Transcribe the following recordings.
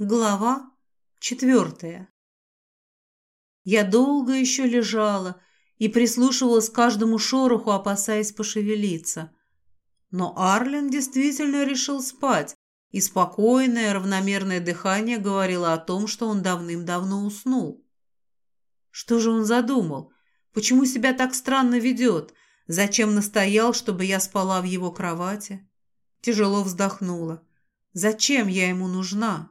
Глава четвертая. Я долго еще лежала и прислушивалась к каждому шороху, опасаясь пошевелиться. Но Арлен действительно решил спать, и спокойное, равномерное дыхание говорило о том, что он давным-давно уснул. Что же он задумал? Почему себя так странно ведет? Зачем настоял, чтобы я спала в его кровати? Тяжело вздохнула. Зачем я ему нужна?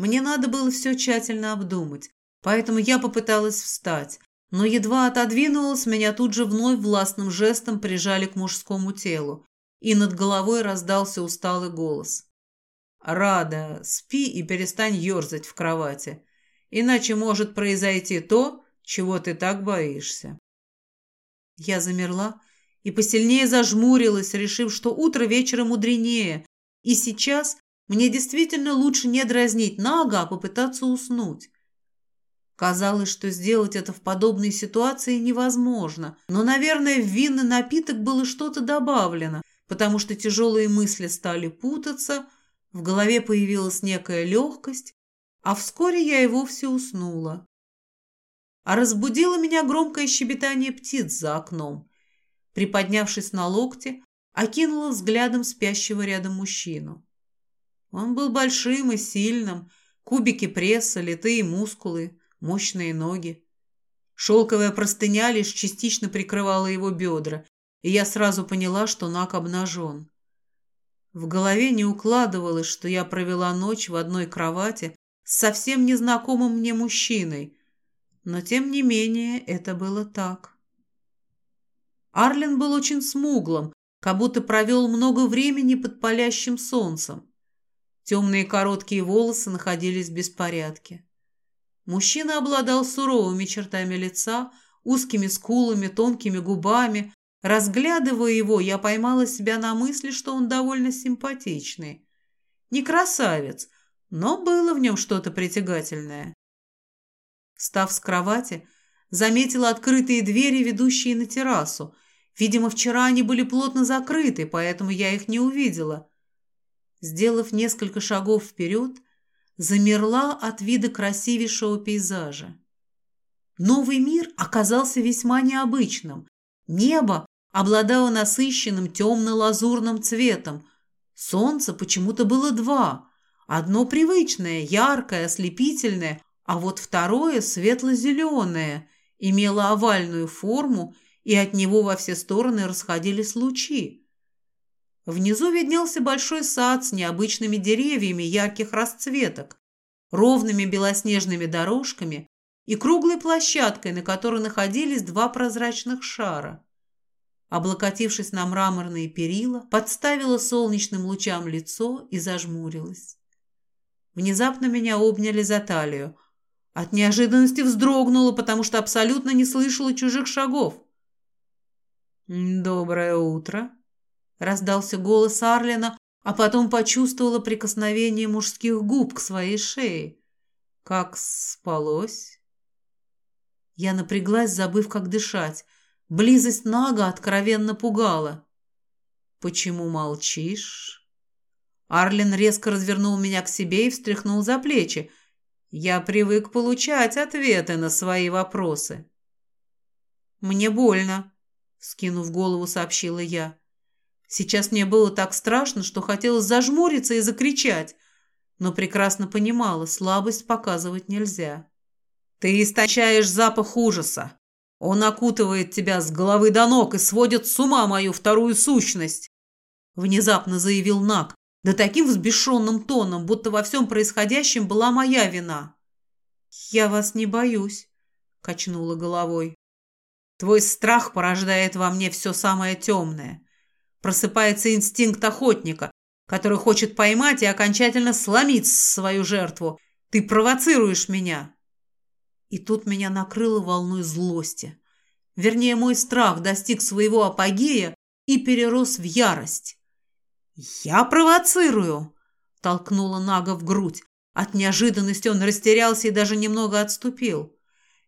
Мне надо было все тщательно обдумать, поэтому я попыталась встать, но едва отодвинулась, меня тут же вновь властным жестом прижали к мужскому телу, и над головой раздался усталый голос. «Рада, спи и перестань ерзать в кровати, иначе может произойти то, чего ты так боишься». Я замерла и посильнее зажмурилась, решив, что утро вечера мудренее, и сейчас мне действительно лучше не дразнить Нага, а попытаться уснуть. Казалось, что сделать это в подобной ситуации невозможно, но, наверное, в винный напиток было что-то добавлено, потому что тяжелые мысли стали путаться, в голове появилась некая легкость, а вскоре я и вовсе уснула. А разбудило меня громкое щебетание птиц за окном. Приподнявшись на локте, окинула взглядом спящего рядом мужчину. Он был большим и сильным, кубики пресса, литые мускулы, мощные ноги. Шелковая простыня лишь частично прикрывала его бедра, и я сразу поняла, что Нак обнажен. В голове не укладывалось, что я провела ночь в одной кровати с совсем незнакомым мне мужчиной, но тем не менее это было так. Арлен был очень смуглым, как будто провел много времени под палящим солнцем. Темные короткие волосы находились в беспорядке. Мужчина обладал суровыми чертами лица, узкими скулами, тонкими губами. Разглядывая его, я поймала себя на мысли, что он довольно симпатичный. Не красавец, но было в нем что-то притягательное. Встав с кровати, заметила открытые двери, ведущие на террасу. Видимо, вчера они были плотно закрыты, поэтому я их не увидела сделав несколько шагов вперед, замерла от вида красивейшего пейзажа. Новый мир оказался весьма необычным. Небо обладало насыщенным темно-лазурным цветом. Солнца почему-то было два. Одно привычное, яркое, ослепительное, а вот второе светло-зеленое, имело овальную форму, и от него во все стороны расходились лучи. Внизу виднелся большой сад с необычными деревьями ярких расцветок, ровными белоснежными дорожками и круглой площадкой, на которой находились два прозрачных шара. Облокотившись на мраморные перила, подставила солнечным лучам лицо и зажмурилась. Внезапно меня обняли за талию. От неожиданности вздрогнула, потому что абсолютно не слышала чужих шагов. «Доброе утро», Раздался голос Арлина, а потом почувствовала прикосновение мужских губ к своей шее. Как спалось? Я напряглась, забыв, как дышать. Близость Нага откровенно пугала. «Почему молчишь?» Арлин резко развернул меня к себе и встряхнул за плечи. «Я привык получать ответы на свои вопросы». «Мне больно», — скинув голову, сообщила я. Сейчас мне было так страшно, что хотелось зажмуриться и закричать, но прекрасно понимала, слабость показывать нельзя. «Ты источаешь запах ужаса. Он окутывает тебя с головы до ног и сводит с ума мою вторую сущность», внезапно заявил Нак, да таким взбешенным тоном, будто во всем происходящем была моя вина. «Я вас не боюсь», — качнула головой. «Твой страх порождает во мне все самое темное. Просыпается инстинкт охотника, который хочет поймать и окончательно сломить свою жертву. Ты провоцируешь меня. И тут меня накрыло волной злости. Вернее, мой страх достиг своего апогея и перерос в ярость. «Я провоцирую!» – толкнула Нага в грудь. От неожиданности он растерялся и даже немного отступил.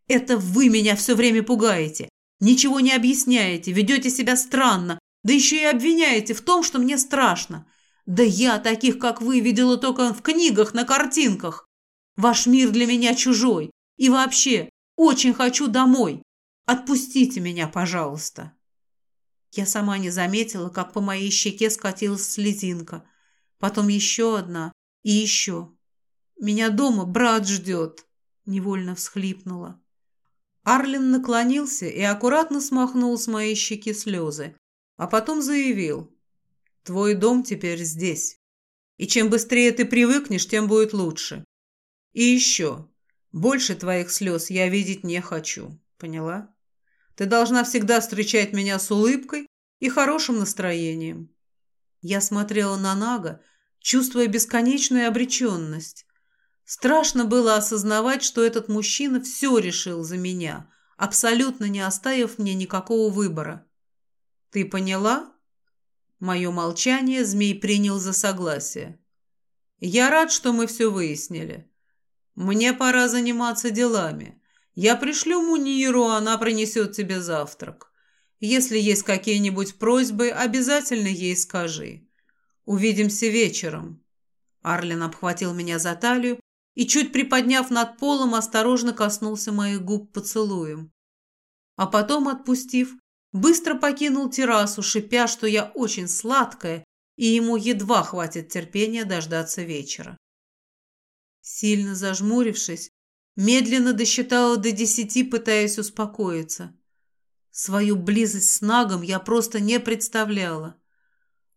«Это вы меня все время пугаете, ничего не объясняете, ведете себя странно, да еще и обвиняете в том, что мне страшно. Да я таких, как вы, видела только в книгах, на картинках. Ваш мир для меня чужой. И вообще, очень хочу домой. Отпустите меня, пожалуйста. Я сама не заметила, как по моей щеке скатилась слезинка. Потом еще одна и еще. Меня дома брат ждет. Невольно всхлипнула. Арлин наклонился и аккуратно смахнул с моей щеки слезы, а потом заявил. «Твой дом теперь здесь. И чем быстрее ты привыкнешь, тем будет лучше. И еще, больше твоих слез я видеть не хочу. Поняла? Ты должна всегда встречать меня с улыбкой и хорошим настроением». Я смотрела на Нага, чувствуя бесконечную обреченность. Страшно было осознавать, что этот мужчина все решил за меня, абсолютно не оставив мне никакого выбора. «Ты поняла?» Мое молчание змей принял за согласие. «Я рад, что мы все выяснили. Мне пора заниматься делами. Я пришлю Муниру, она принесет тебе завтрак. Если есть какие-нибудь просьбы, обязательно ей скажи. Увидимся вечером». Арлин обхватил меня за талию и, чуть приподняв над полом, осторожно коснулся моих губ поцелуем. А потом, отпустив, быстро покинул террасу, шипя, что я очень сладкая, и ему едва хватит терпения дождаться вечера. Сильно зажмурившись, медленно досчитала до десяти, пытаясь успокоиться. Свою близость с Нагом я просто не представляла.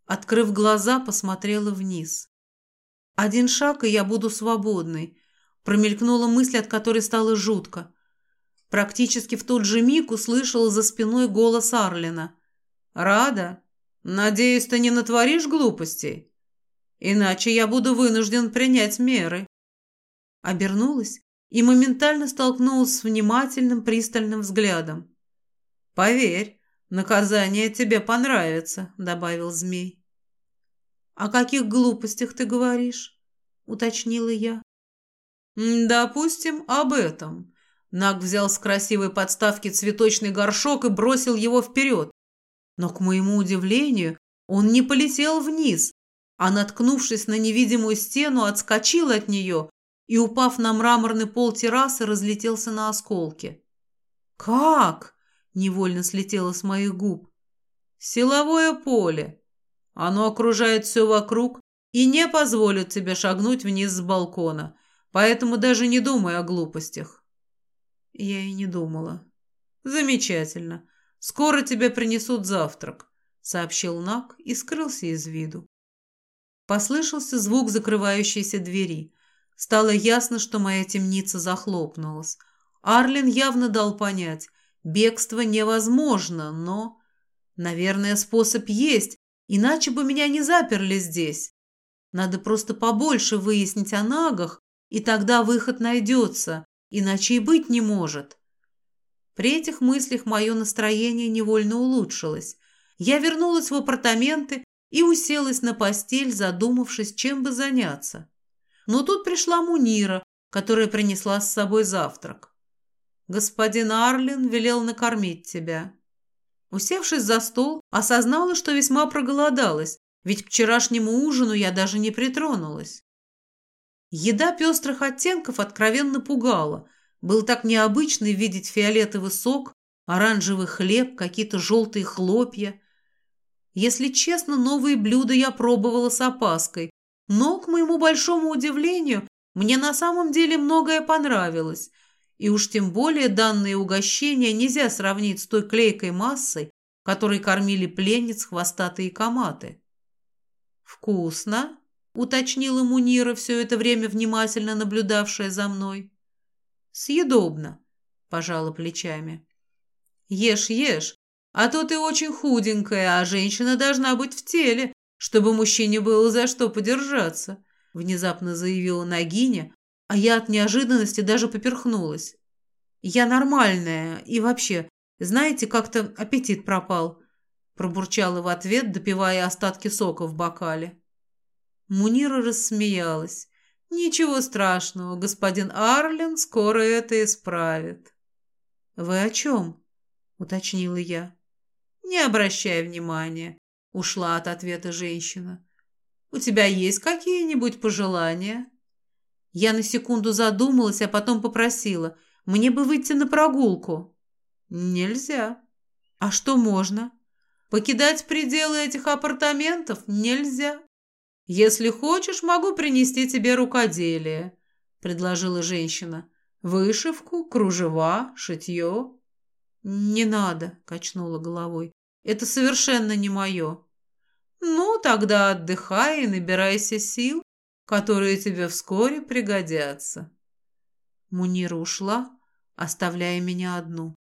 Открыв глаза, посмотрела вниз. Один шаг, и я буду свободной. Промелькнула мысль, от которой стало жутко. Практически в тот же миг услышала за спиной голос Арлина. «Рада? Надеюсь, ты не натворишь глупостей? Иначе я буду вынужден принять меры». Обернулась и моментально столкнулась с внимательным пристальным взглядом. «Поверь, наказание тебе понравится», — добавил змей. «О каких глупостях ты говоришь?» — уточнила я. «Допустим, об этом». Наг взял с красивой подставки цветочный горшок и бросил его вперед. Но, к моему удивлению, он не полетел вниз, а, наткнувшись на невидимую стену, отскочил от нее и, упав на мраморный пол террасы, разлетелся на осколки. «Как?» — невольно слетело с моих губ. «Силовое поле», оно окружает все вокруг и не позволит тебе шагнуть вниз с балкона, поэтому даже не думай о глупостях». Я и не думала. «Замечательно. Скоро тебе принесут завтрак», — сообщил Нак и скрылся из виду. Послышался звук закрывающейся двери. Стало ясно, что моя темница захлопнулась. Арлин явно дал понять, бегство невозможно, но... Наверное, способ есть, Иначе бы меня не заперли здесь. Надо просто побольше выяснить о нагах, и тогда выход найдется, иначе и быть не может. При этих мыслях мое настроение невольно улучшилось. Я вернулась в апартаменты и уселась на постель, задумавшись, чем бы заняться. Но тут пришла Мунира, которая принесла с собой завтрак. «Господин Арлин велел накормить тебя». Усевшись за стол, осознала, что весьма проголодалась, ведь к вчерашнему ужину я даже не притронулась. Еда пестрых оттенков откровенно пугала. Был так необычно видеть фиолетовый сок, оранжевый хлеб, какие-то желтые хлопья. Если честно, новые блюда я пробовала с опаской, но, к моему большому удивлению, мне на самом деле многое понравилось – и уж тем более данные угощения нельзя сравнить с той клейкой массой, которой кормили пленниц хвостатые коматы. «Вкусно?» — уточнила Мунира, все это время внимательно наблюдавшая за мной. «Съедобно», — пожала плечами. «Ешь, ешь, а то ты очень худенькая, а женщина должна быть в теле, чтобы мужчине было за что подержаться», — внезапно заявила Нагиня, а я от неожиданности даже поперхнулась. Я нормальная и вообще, знаете, как-то аппетит пропал. Пробурчала в ответ, допивая остатки сока в бокале. Мунира рассмеялась. «Ничего страшного, господин Арлен скоро это исправит». «Вы о чем?» — уточнила я. «Не обращай внимания», — ушла от ответа женщина. У тебя есть какие-нибудь пожелания?» Я на секунду задумалась, а потом попросила. «Мне бы выйти на прогулку». «Нельзя». «А что можно?» «Покидать пределы этих апартаментов нельзя». «Если хочешь, могу принести тебе рукоделие», — предложила женщина. «Вышивку, кружева, шитье». «Не надо», — качнула головой. «Это совершенно не мое». «Ну, тогда отдыхай и набирайся сил, которые тебе вскоре пригодятся». Мунира ушла, оставляя меня одну.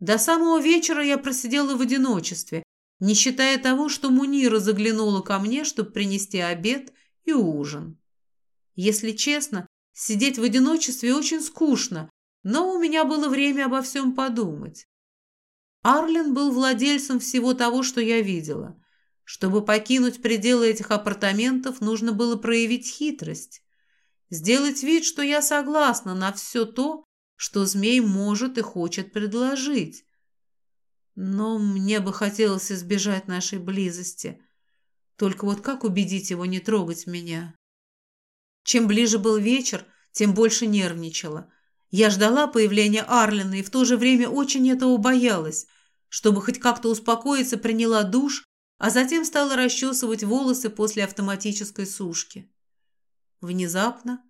До самого вечера я просидела в одиночестве, не считая того, что Мунира заглянула ко мне, чтобы принести обед и ужин. Если честно, сидеть в одиночестве очень скучно, но у меня было время обо всем подумать. Арлен был владельцем всего того, что я видела. Чтобы покинуть пределы этих апартаментов, нужно было проявить хитрость. Сделать вид, что я согласна на все то, что змей может и хочет предложить. Но мне бы хотелось избежать нашей близости. Только вот как убедить его не трогать меня? Чем ближе был вечер, тем больше нервничала. Я ждала появления Арлина и в то же время очень этого боялась. Чтобы хоть как-то успокоиться, приняла душ, а затем стала расчесывать волосы после автоматической сушки. Внезапно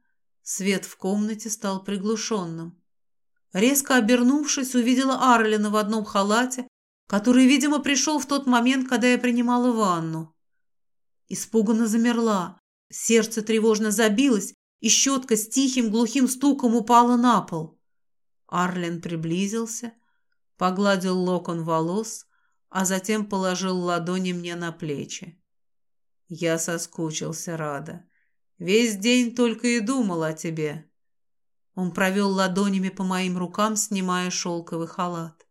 свет в комнате стал приглушенным. Резко обернувшись, увидела Арлина в одном халате, который, видимо, пришел в тот момент, когда я принимала ванну. Испуганно замерла, сердце тревожно забилось, и щетка с тихим глухим стуком упала на пол. Арлен приблизился, погладил локон волос, а затем положил ладони мне на плечи. Я соскучился, Рада. Весь день только и думал о тебе. Он провел ладонями по моим рукам, снимая шелковый халат.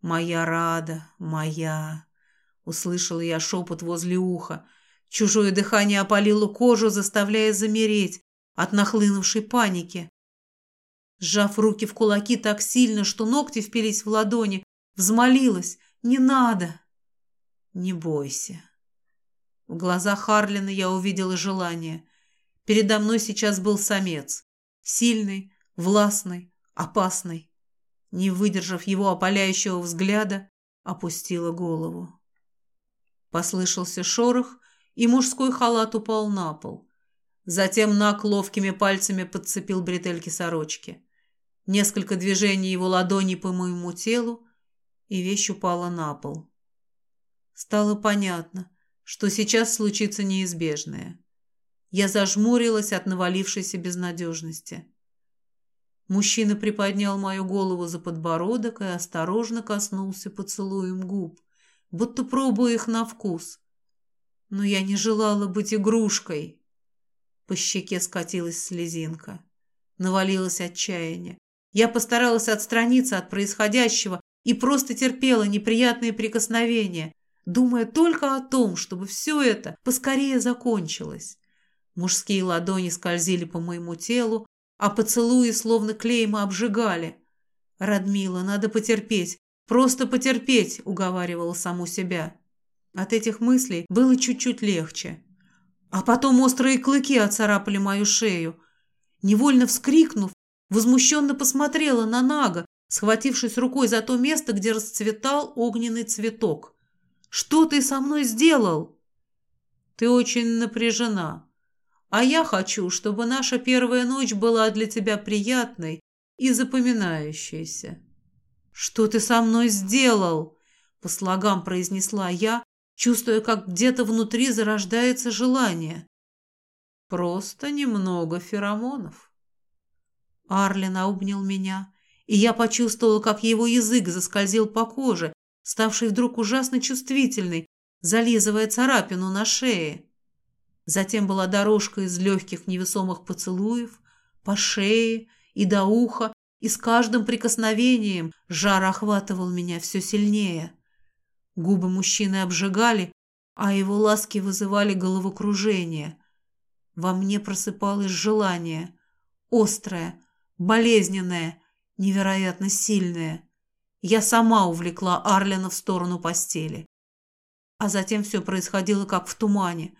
«Моя Рада, моя!» Услышала я шепот возле уха. Чужое дыхание опалило кожу, заставляя замереть от нахлынувшей паники. Сжав руки в кулаки так сильно, что ногти впились в ладони, взмолилась «Не надо!» «Не бойся!» В глазах Харлина я увидела желание. Передо мной сейчас был самец. Сильный, властный, опасный не выдержав его опаляющего взгляда, опустила голову. Послышался шорох, и мужской халат упал на пол. Затем Нак ловкими пальцами подцепил бретельки сорочки. Несколько движений его ладоней по моему телу, и вещь упала на пол. Стало понятно, что сейчас случится неизбежное. Я зажмурилась от навалившейся безнадежности. Мужчина приподнял мою голову за подбородок и осторожно коснулся поцелуем губ, будто пробуя их на вкус. Но я не желала быть игрушкой. По щеке скатилась слезинка. Навалилось отчаяние. Я постаралась отстраниться от происходящего и просто терпела неприятные прикосновения, думая только о том, чтобы все это поскорее закончилось. Мужские ладони скользили по моему телу, а поцелуи словно клейма обжигали. «Радмила, надо потерпеть, просто потерпеть», — уговаривала саму себя. От этих мыслей было чуть-чуть легче. А потом острые клыки оцарапали мою шею. Невольно вскрикнув, возмущенно посмотрела на Нага, схватившись рукой за то место, где расцветал огненный цветок. «Что ты со мной сделал?» «Ты очень напряжена», а я хочу, чтобы наша первая ночь была для тебя приятной и запоминающейся. Что ты со мной сделал? По слогам произнесла я, чувствуя, как где-то внутри зарождается желание. Просто немного феромонов. Арлин обнял меня, и я почувствовала, как его язык заскользил по коже, ставший вдруг ужасно чувствительной, зализывая царапину на шее. Затем была дорожка из легких невесомых поцелуев, по шее и до уха, и с каждым прикосновением жар охватывал меня все сильнее. Губы мужчины обжигали, а его ласки вызывали головокружение. Во мне просыпалось желание, острое, болезненное, невероятно сильное. Я сама увлекла Арлина в сторону постели. А затем все происходило как в тумане –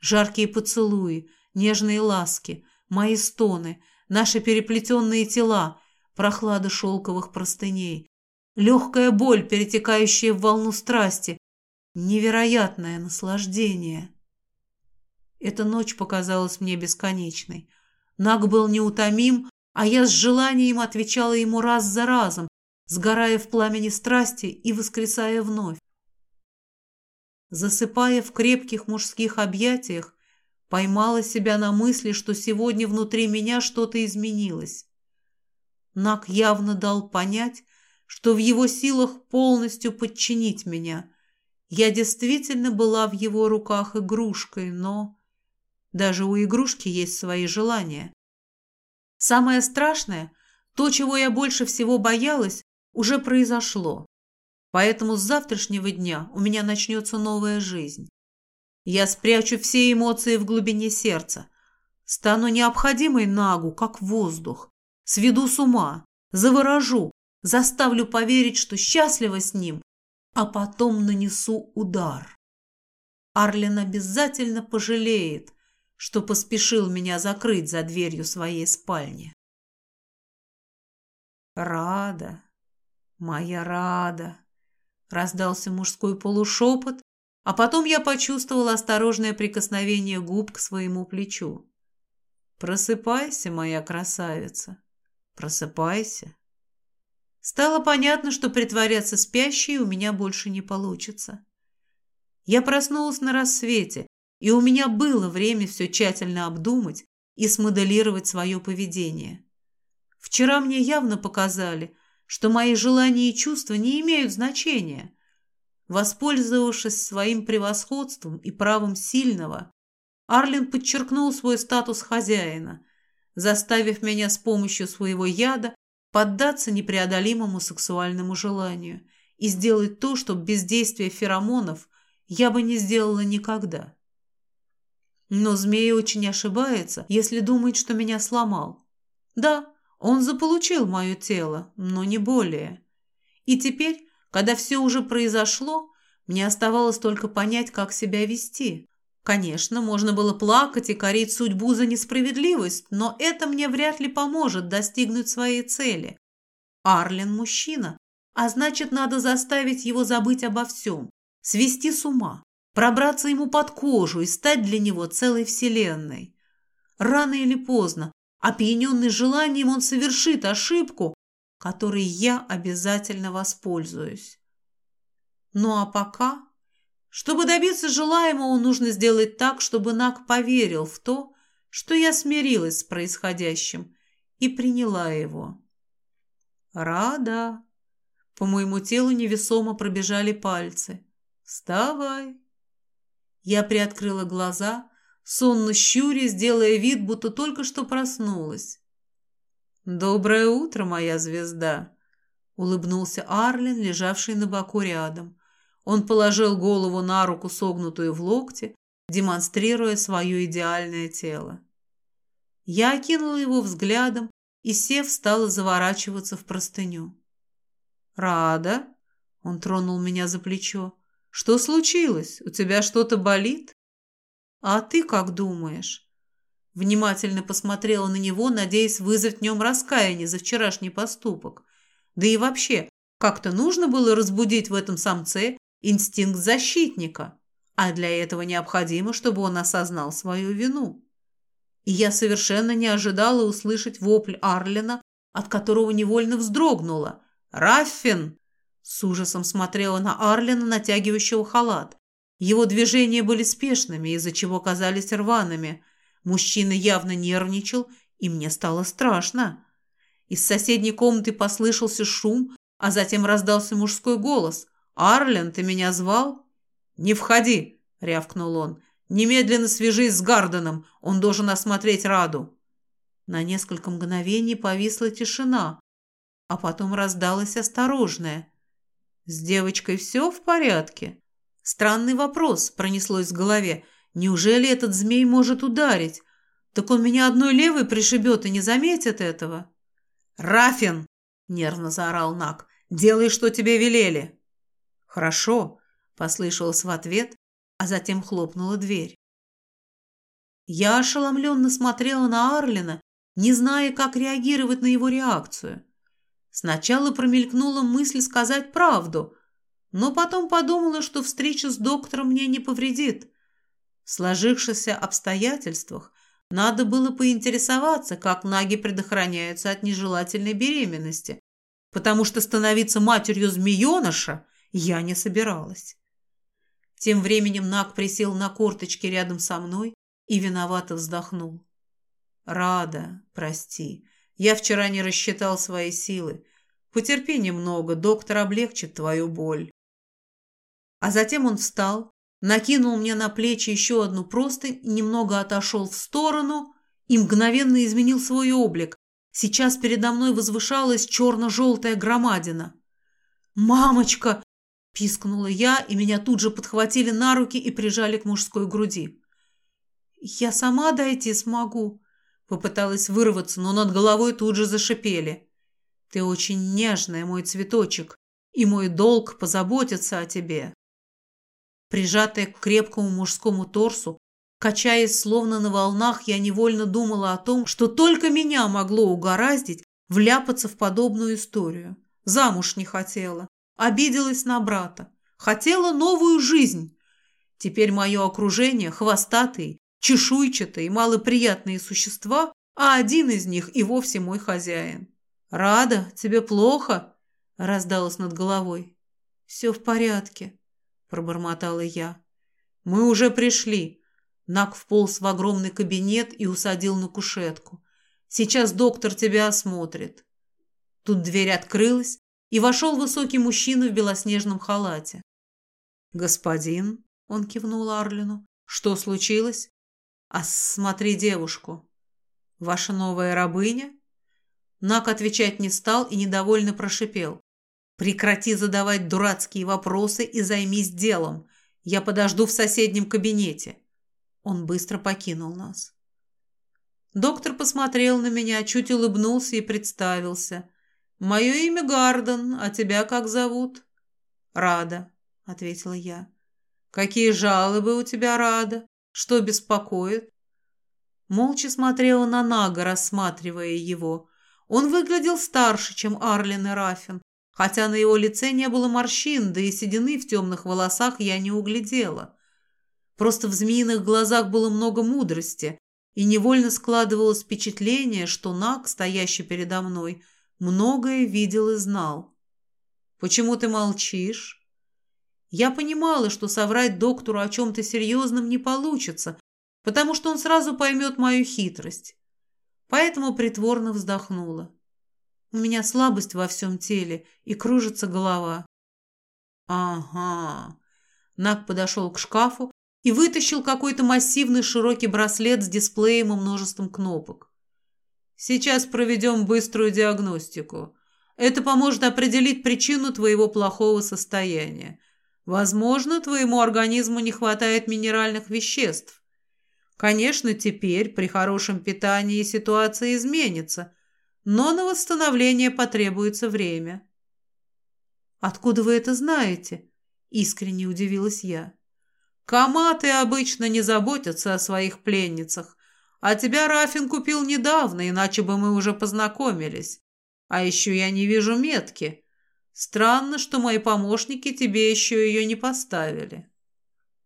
Жаркие поцелуи, нежные ласки, мои стоны, наши переплетенные тела, прохлада шелковых простыней, легкая боль, перетекающая в волну страсти, невероятное наслаждение. Эта ночь показалась мне бесконечной. Наг был неутомим, а я с желанием отвечала ему раз за разом, сгорая в пламени страсти и воскресая вновь. Засыпая в крепких мужских объятиях, поймала себя на мысли, что сегодня внутри меня что-то изменилось. Нак явно дал понять, что в его силах полностью подчинить меня. Я действительно была в его руках игрушкой, но... Даже у игрушки есть свои желания. Самое страшное, то, чего я больше всего боялась, уже произошло. Поэтому с завтрашнего дня у меня начнется новая жизнь. Я спрячу все эмоции в глубине сердца. Стану необходимой Нагу, как воздух. Сведу с ума, заворожу, заставлю поверить, что счастлива с ним, а потом нанесу удар. Арлин обязательно пожалеет, что поспешил меня закрыть за дверью своей спальни. Рада, моя Рада, раздался мужской полушепот, а потом я почувствовал осторожное прикосновение губ к своему плечу. «Просыпайся, моя красавица, просыпайся». Стало понятно, что притворяться спящей у меня больше не получится. Я проснулась на рассвете, и у меня было время все тщательно обдумать и смоделировать свое поведение. Вчера мне явно показали, что мои желания и чувства не имеют значения – Воспользовавшись своим превосходством и правом сильного, Арлин подчеркнул свой статус хозяина, заставив меня с помощью своего яда поддаться непреодолимому сексуальному желанию и сделать то, что без действия феромонов я бы не сделала никогда. Но змея очень ошибается, если думает, что меня сломал. Да, он заполучил мое тело, но не более. И теперь когда все уже произошло, мне оставалось только понять, как себя вести. Конечно, можно было плакать и корить судьбу за несправедливость, но это мне вряд ли поможет достигнуть своей цели. Арлен – мужчина, а значит, надо заставить его забыть обо всем, свести с ума, пробраться ему под кожу и стать для него целой вселенной. Рано или поздно, опьяненный желанием, он совершит ошибку, которой я обязательно воспользуюсь. Ну а пока, чтобы добиться желаемого, нужно сделать так, чтобы Нак поверил в то, что я смирилась с происходящим и приняла его. Рада. По моему телу невесомо пробежали пальцы. Вставай. Я приоткрыла глаза, сонно щурясь, делая вид, будто только что проснулась. «Доброе утро, моя звезда!» — улыбнулся Арлин, лежавший на боку рядом. Он положил голову на руку, согнутую в локте, демонстрируя свое идеальное тело. Я окинула его взглядом и, сев, стала заворачиваться в простыню. «Рада?» — он тронул меня за плечо. «Что случилось? У тебя что-то болит?» «А ты как думаешь?» Внимательно посмотрела на него, надеясь вызвать в нем раскаяние за вчерашний поступок. Да и вообще, как-то нужно было разбудить в этом самце инстинкт защитника, а для этого необходимо, чтобы он осознал свою вину. И я совершенно не ожидала услышать вопль Арлина, от которого невольно вздрогнула. «Раффин!» С ужасом смотрела на Арлина, натягивающего халат. Его движения были спешными, из-за чего казались рваными – Мужчина явно нервничал, и мне стало страшно. Из соседней комнаты послышался шум, а затем раздался мужской голос. «Арлен, ты меня звал?» «Не входи!» — рявкнул он. «Немедленно свяжись с Гарденом, он должен осмотреть Раду». На несколько мгновений повисла тишина, а потом раздалась осторожная. «С девочкой все в порядке?» Странный вопрос пронеслось в голове, Неужели этот змей может ударить? Так он меня одной левой пришибет и не заметит этого. «Рафин!» — нервно заорал Нак. «Делай, что тебе велели!» «Хорошо!» — послышалось в ответ, а затем хлопнула дверь. Я ошеломленно смотрела на Арлина, не зная, как реагировать на его реакцию. Сначала промелькнула мысль сказать правду, но потом подумала, что встреча с доктором мне не повредит. В сложившихся обстоятельствах надо было поинтересоваться, как наги предохраняются от нежелательной беременности, потому что становиться матерью змееныша я не собиралась. Тем временем Наг присел на корточки рядом со мной и виновато вздохнул. «Рада, прости. Я вчера не рассчитал свои силы. Потерпи немного, доктор облегчит твою боль». А затем он встал, накинул мне на плечи еще одну простынь, немного отошел в сторону и мгновенно изменил свой облик. Сейчас передо мной возвышалась черно-желтая громадина. «Мамочка!» – пискнула я, и меня тут же подхватили на руки и прижали к мужской груди. «Я сама дойти смогу», – попыталась вырваться, но над головой тут же зашипели. «Ты очень нежная, мой цветочек, и мой долг позаботиться о тебе». Прижатая к крепкому мужскому торсу, качаясь словно на волнах, я невольно думала о том, что только меня могло угораздить вляпаться в подобную историю. Замуж не хотела, обиделась на брата, хотела новую жизнь. Теперь мое окружение – хвостатые, чешуйчатые, малоприятные существа, а один из них и вовсе мой хозяин. «Рада, тебе плохо?» – раздалось над головой. «Все в порядке», пробормотала я. «Мы уже пришли». Нак вполз в огромный кабинет и усадил на кушетку. «Сейчас доктор тебя осмотрит». Тут дверь открылась, и вошел высокий мужчина в белоснежном халате. «Господин», — он кивнул Арлину, — «что случилось?» «Осмотри девушку». «Ваша новая рабыня?» Нак отвечать не стал и недовольно прошипел. Прекрати задавать дурацкие вопросы и займись делом. Я подожду в соседнем кабинете. Он быстро покинул нас. Доктор посмотрел на меня, чуть улыбнулся и представился. «Мое имя Гарден, а тебя как зовут?» «Рада», — ответила я. «Какие жалобы у тебя, Рада? Что беспокоит?» Молча смотрела на Нага, рассматривая его. Он выглядел старше, чем Арлин и Рафин, хотя на его лице не было морщин, да и седины в темных волосах я не углядела. Просто в змеиных глазах было много мудрости, и невольно складывалось впечатление, что Нак, стоящий передо мной, многое видел и знал. «Почему ты молчишь?» Я понимала, что соврать доктору о чем-то серьезном не получится, потому что он сразу поймет мою хитрость. Поэтому притворно вздохнула. У меня слабость во всем теле и кружится голова. Ага. Нак подошел к шкафу и вытащил какой-то массивный широкий браслет с дисплеем и множеством кнопок. Сейчас проведем быструю диагностику. Это поможет определить причину твоего плохого состояния. Возможно, твоему организму не хватает минеральных веществ. Конечно, теперь при хорошем питании ситуация изменится – но на восстановление потребуется время. «Откуда вы это знаете?» – искренне удивилась я. «Каматы обычно не заботятся о своих пленницах, а тебя Рафин купил недавно, иначе бы мы уже познакомились. А еще я не вижу метки. Странно, что мои помощники тебе еще ее не поставили».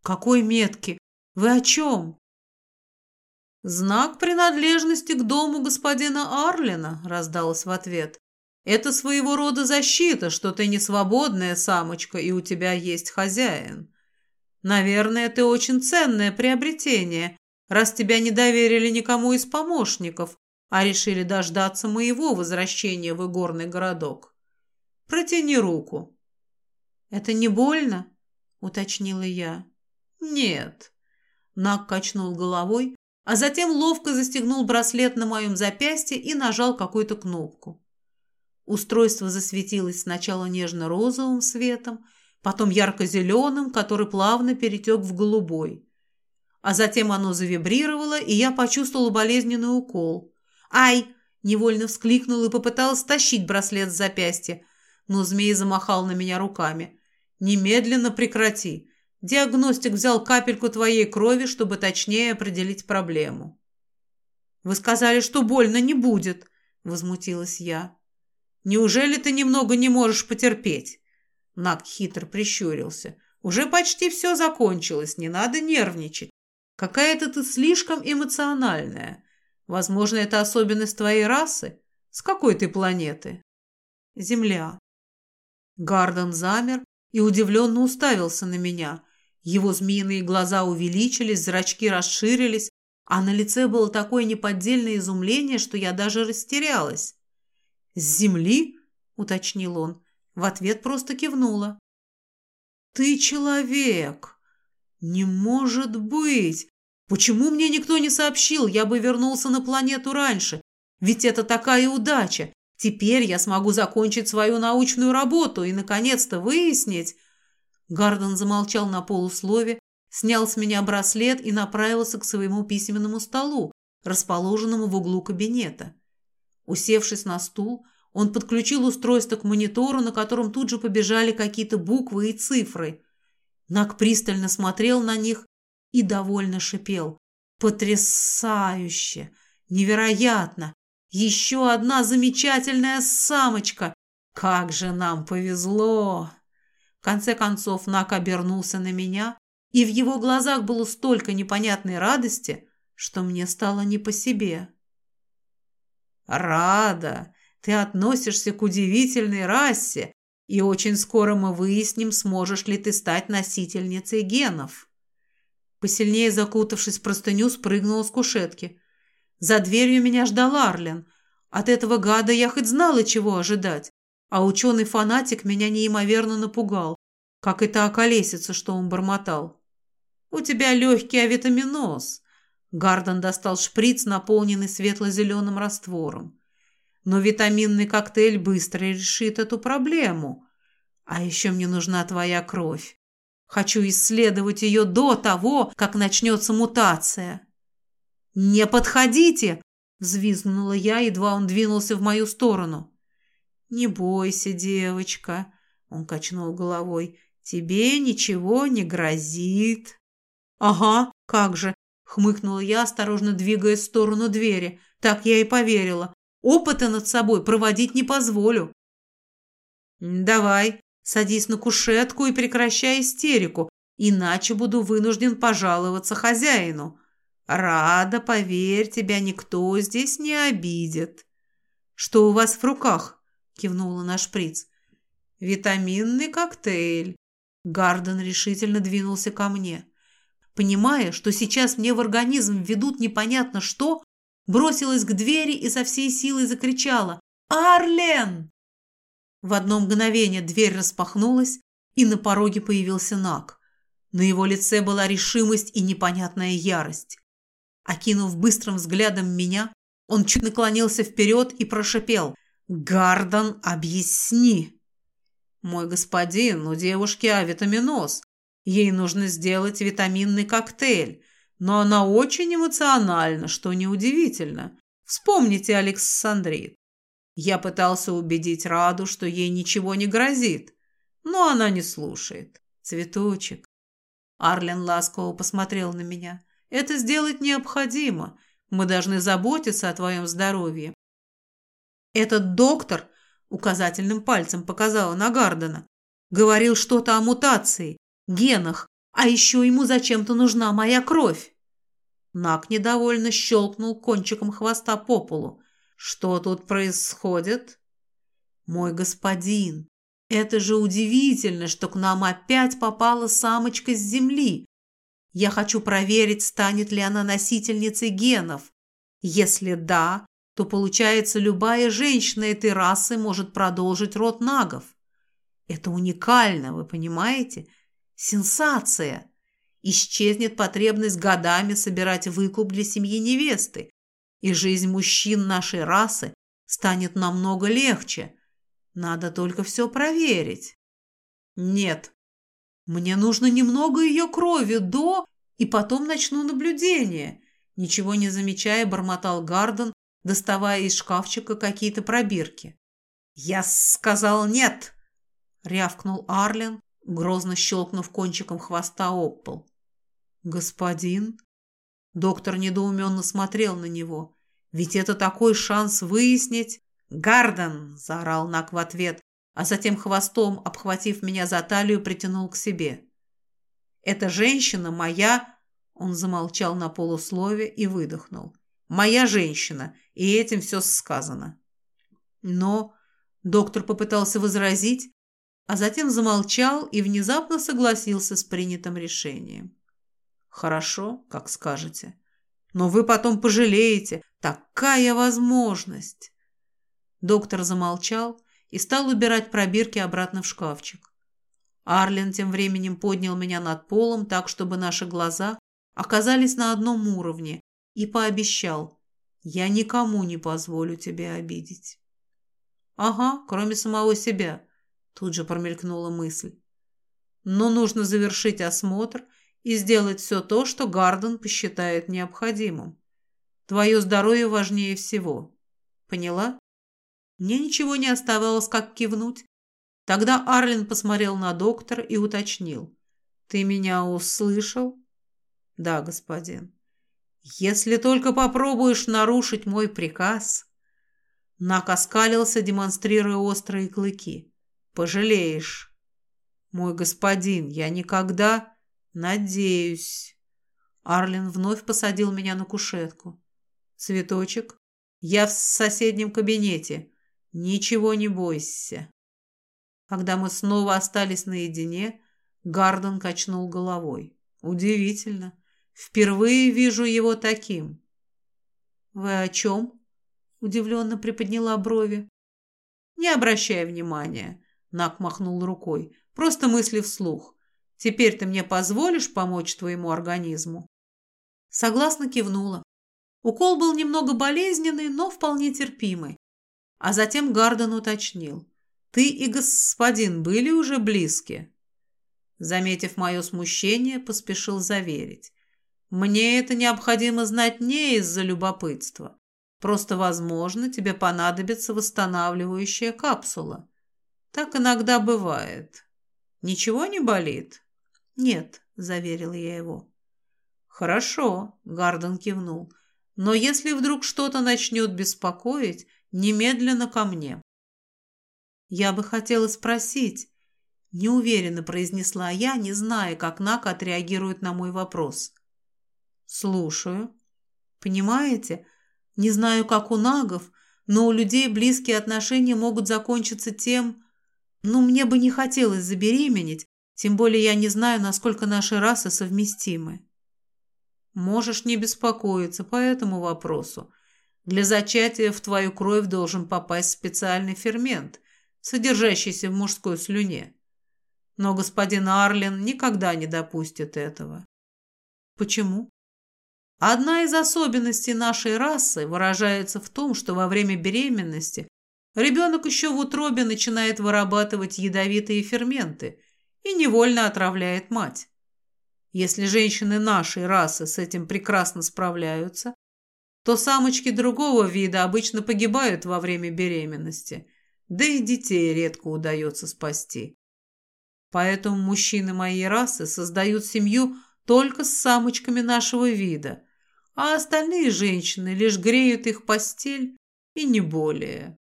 «Какой метки? Вы о чем?» «Знак принадлежности к дому господина Арлина», — раздалось в ответ. «Это своего рода защита, что ты не свободная самочка и у тебя есть хозяин. Наверное, ты очень ценное приобретение, раз тебя не доверили никому из помощников, а решили дождаться моего возвращения в игорный городок. Протяни руку». «Это не больно?» — уточнила я. «Нет». Нак качнул головой, а затем ловко застегнул браслет на моем запястье и нажал какую-то кнопку. Устройство засветилось сначала нежно-розовым светом, потом ярко-зеленым, который плавно перетек в голубой. А затем оно завибрировало, и я почувствовала болезненный укол. «Ай!» – невольно вскликнул и попыталась стащить браслет с запястья, но змей замахал на меня руками. «Немедленно прекрати. Диагностик взял капельку твоей крови, чтобы точнее определить проблему. Вы сказали, что больно не будет, возмутилась я. Неужели ты немного не можешь потерпеть? Нак хитро прищурился. Уже почти все закончилось, не надо нервничать. Какая-то ты слишком эмоциональная. Возможно, это особенность твоей расы? С какой ты планеты? Земля. Гарден замер и удивленно уставился на меня. Его змеиные глаза увеличились, зрачки расширились, а на лице было такое неподдельное изумление, что я даже растерялась. «С земли?» — уточнил он. В ответ просто кивнула. «Ты человек! Не может быть! Почему мне никто не сообщил? Я бы вернулся на планету раньше. Ведь это такая удача! Теперь я смогу закончить свою научную работу и, наконец-то, выяснить...» Гарден замолчал на полуслове, снял с меня браслет и направился к своему письменному столу, расположенному в углу кабинета. Усевшись на стул, он подключил устройство к монитору, на котором тут же побежали какие-то буквы и цифры. Нак пристально смотрел на них и довольно шипел. «Потрясающе! Невероятно! Еще одна замечательная самочка! Как же нам повезло!» Конце концов Нак обернулся на меня, и в его глазах было столько непонятной радости, что мне стало не по себе. «Рада! Ты относишься к удивительной расе, и очень скоро мы выясним, сможешь ли ты стать носительницей генов». Посильнее закутавшись в простыню, спрыгнула с кушетки. За дверью меня ждал Арлен. От этого гада я хоть знала, чего ожидать, а ученый-фанатик меня неимоверно напугал, как та околесица, что он бормотал. «У тебя легкий авитаминоз». Гарден достал шприц, наполненный светло-зеленым раствором. «Но витаминный коктейль быстро решит эту проблему. А еще мне нужна твоя кровь. Хочу исследовать ее до того, как начнется мутация». «Не подходите!» – взвизгнула я, едва он двинулся в мою сторону. «Не бойся, девочка», – он качнул головой, – «тебе ничего не грозит». «Ага, как же!» – хмыкнула я, осторожно двигаясь в сторону двери. Так я и поверила. Опыта над собой проводить не позволю. «Давай, садись на кушетку и прекращай истерику, иначе буду вынужден пожаловаться хозяину. Рада, поверь, тебя никто здесь не обидит». «Что у вас в руках?» – кивнула на шприц. «Витаминный коктейль». Гарден решительно двинулся ко мне. Понимая, что сейчас мне в организм введут непонятно что, бросилась к двери и со всей силой закричала «Арлен!». В одно мгновение дверь распахнулась, и на пороге появился Нак. На его лице была решимость и непонятная ярость. Окинув быстрым взглядом меня, он чуть наклонился вперед и прошипел «Гардон, объясни!» «Мой господин, у девушки авитаминоз. Ей нужно сделать витаминный коктейль, но она очень эмоциональна, что неудивительно. Вспомните Александрит. Я пытался убедить Раду, что ей ничего не грозит, но она не слушает. Цветочек. Арлен ласково посмотрел на меня. Это сделать необходимо. Мы должны заботиться о твоем здоровье. Этот доктор указательным пальцем показала на Гардена. Говорил что-то о мутации генах, а еще ему зачем-то нужна моя кровь. Нак недовольно щелкнул кончиком хвоста по полу. Что тут происходит? Мой господин, это же удивительно, что к нам опять попала самочка с земли. Я хочу проверить, станет ли она носительницей генов. Если да, то получается, любая женщина этой расы может продолжить род нагов. Это уникально, вы понимаете? Сенсация! Исчезнет потребность годами собирать выкуп для семьи невесты, и жизнь мужчин нашей расы станет намного легче. Надо только все проверить. Нет, мне нужно немного ее крови до, и потом начну наблюдение. Ничего не замечая, бормотал Гарден, доставая из шкафчика какие-то пробирки. «Я сказал нет!» — рявкнул Арлен, грозно щелкнув кончиком хвоста об пол. «Господин?» Доктор недоуменно смотрел на него. «Ведь это такой шанс выяснить...» «Гарден!» – заорал Нак в ответ, а затем хвостом, обхватив меня за талию, притянул к себе. «Эта женщина моя...» Он замолчал на полуслове и выдохнул. «Моя женщина, и этим все сказано». Но доктор попытался возразить, а затем замолчал и внезапно согласился с принятым решением. «Хорошо, как скажете. Но вы потом пожалеете. Такая возможность!» Доктор замолчал и стал убирать пробирки обратно в шкафчик. Арлен тем временем поднял меня над полом так, чтобы наши глаза оказались на одном уровне, и пообещал, «Я никому не позволю тебя обидеть». «Ага, кроме самого себя», — тут же промелькнула мысль. «Но нужно завершить осмотр и сделать все то, что Гарден посчитает необходимым. Твое здоровье важнее всего. Поняла?» Мне ничего не оставалось, как кивнуть. Тогда Арлин посмотрел на доктора и уточнил. «Ты меня услышал?» «Да, господин». «Если только попробуешь нарушить мой приказ...» Нак оскалился, демонстрируя острые клыки. «Пожалеешь». «Мой господин, я никогда...» «Надеюсь...» Арлин вновь посадил меня на кушетку. «Цветочек, я в соседнем кабинете. Ничего не бойся». Когда мы снова остались наедине, Гарден качнул головой. «Удивительно. Впервые вижу его таким». «Вы о чем?» – удивленно приподняла брови. «Не обращай внимания», – Нак махнул рукой. «Просто мысли вслух. Теперь ты мне позволишь помочь твоему организму?» Согласно кивнула. Укол был немного болезненный, но вполне терпимый. А затем Гарден уточнил. «Ты и господин были уже близки?» Заметив мое смущение, поспешил заверить. «Мне это необходимо знать не из-за любопытства. Просто, возможно, тебе понадобится восстанавливающая капсула. Так иногда бывает. Ничего не болит?» «Нет», — заверил я его. «Хорошо», — Гарден кивнул. «Но если вдруг что-то начнет беспокоить, немедленно ко мне». «Я бы хотела спросить», — неуверенно произнесла я, не зная, как Нак отреагирует на мой вопрос. «Слушаю. Понимаете, не знаю, как у нагов, но у людей близкие отношения могут закончиться тем... Ну, мне бы не хотелось забеременеть, тем более я не знаю, насколько наши расы совместимы. Можешь не беспокоиться по этому вопросу. Для зачатия в твою кровь должен попасть специальный фермент, содержащийся в мужской слюне. Но господин Арлен никогда не допустит этого. Почему? Одна из особенностей нашей расы выражается в том, что во время беременности ребенок еще в утробе начинает вырабатывать ядовитые ферменты и невольно отравляет мать. Если женщины нашей расы с этим прекрасно справляются, то самочки другого вида обычно погибают во время беременности, да и детей редко удается спасти. Поэтому мужчины моей расы создают семью только с самочками нашего вида, а остальные женщины лишь греют их постель и не более.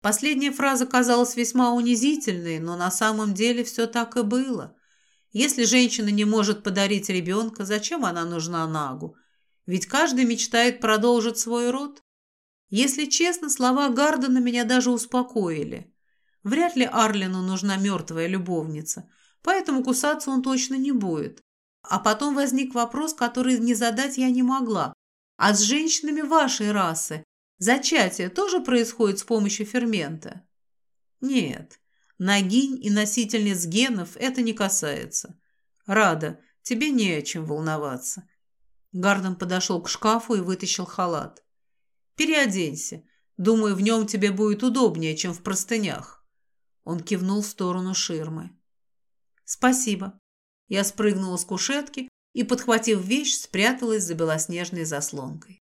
Последняя фраза казалась весьма унизительной, но на самом деле все так и было. Если женщина не может подарить ребенка, зачем она нужна Нагу? Ведь каждый мечтает продолжить свой род. Если честно, слова Гардена меня даже успокоили. Вряд ли Арлину нужна мертвая любовница, поэтому кусаться он точно не будет. А потом возник вопрос, который не задать я не могла. А с женщинами вашей расы зачатие тоже происходит с помощью фермента? Нет, ногинь и носительниц генов это не касается. Рада, тебе не о чем волноваться. Гарден подошел к шкафу и вытащил халат. «Переоденься. Думаю, в нем тебе будет удобнее, чем в простынях». Он кивнул в сторону ширмы. «Спасибо». Я спрыгнула с кушетки и, подхватив вещь, спряталась за белоснежной заслонкой.